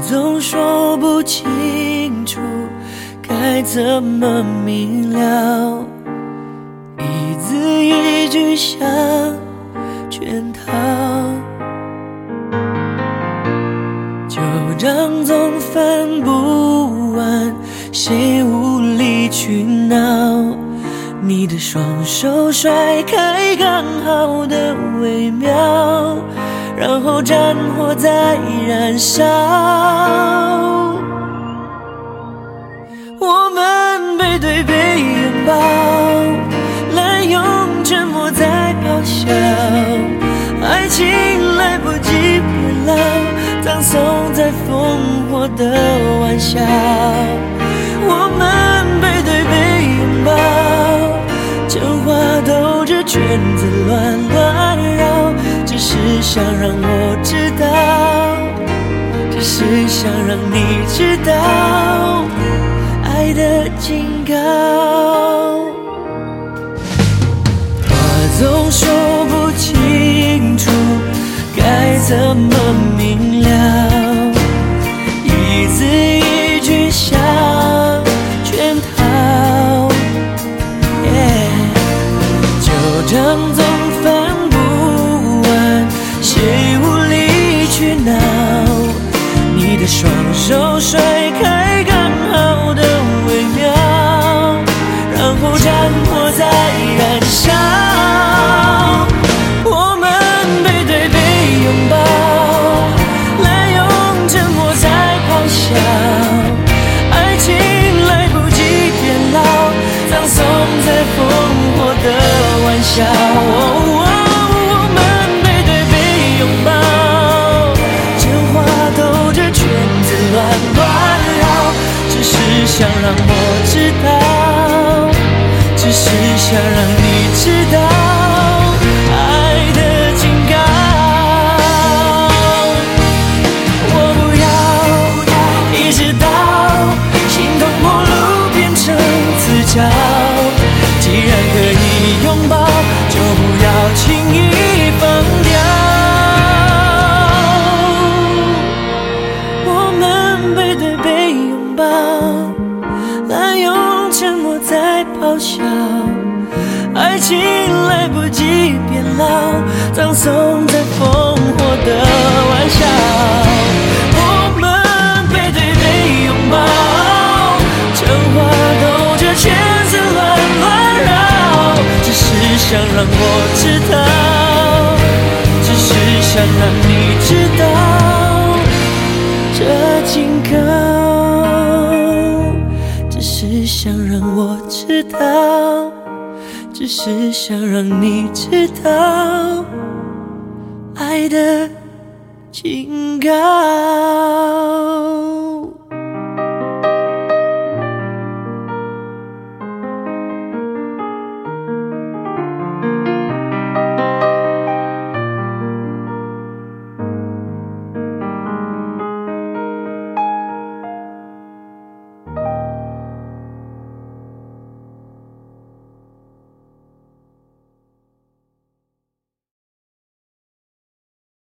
总说不清楚该怎么明了，一字一句像圈套，旧账总翻不完，谁无理取闹？你的双手甩开刚好的微妙，然后战火在燃烧。滥用沉默在咆哮，爱情来不及变老，葬送在烽火的玩笑。我们背对背拥抱。真话兜着圈子乱乱绕，只是想让我知道，只是想让你知道爱的警告。话总说不清楚，该怎么明了？一字一句像圈套。旧账总翻不完，谁无理取闹？你的双手甩开火在燃烧。我们背对背拥抱，滥用沉默在咆哮，爱情来不及变老，葬送在烽火的玩笑。我们背对背拥抱，真话兜着圈子乱乱绕，只是想让我知道，只是想让你知道。在咆哮，爱情来不及变老，葬送在烽火的玩笑。道，只是想让你知道爱的警告。